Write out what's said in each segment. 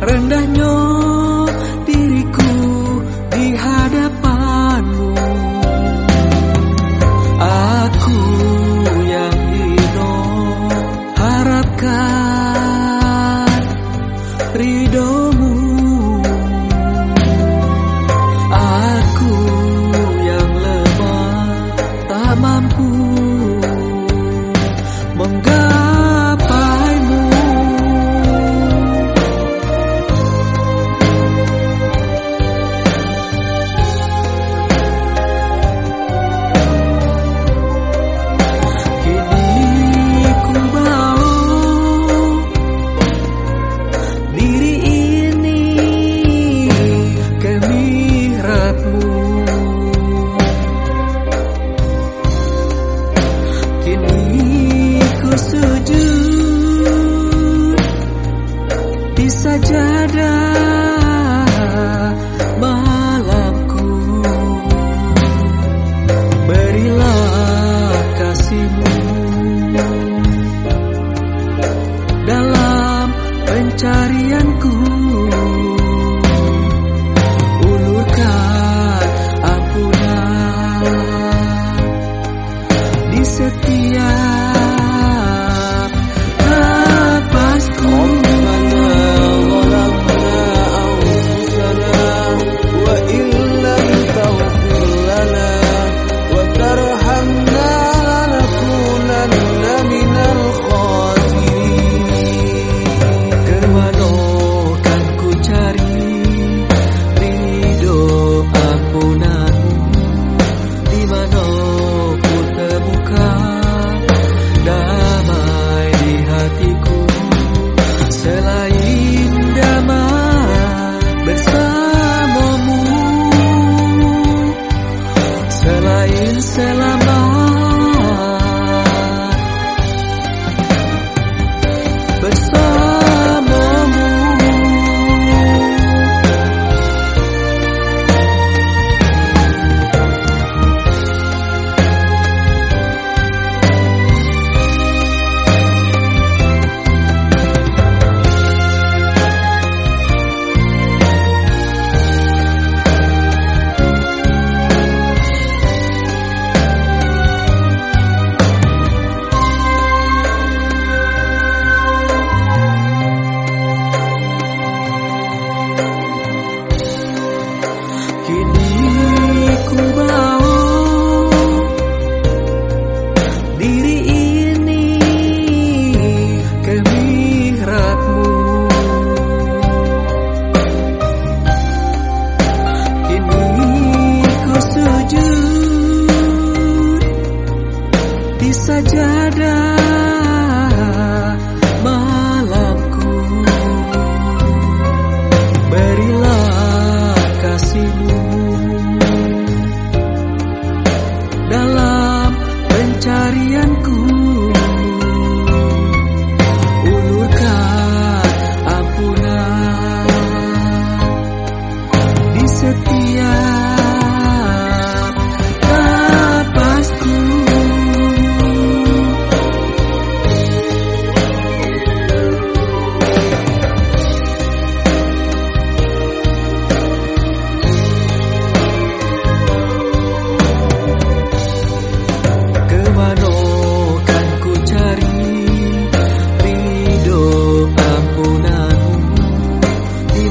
rendahnya ada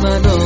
hermano.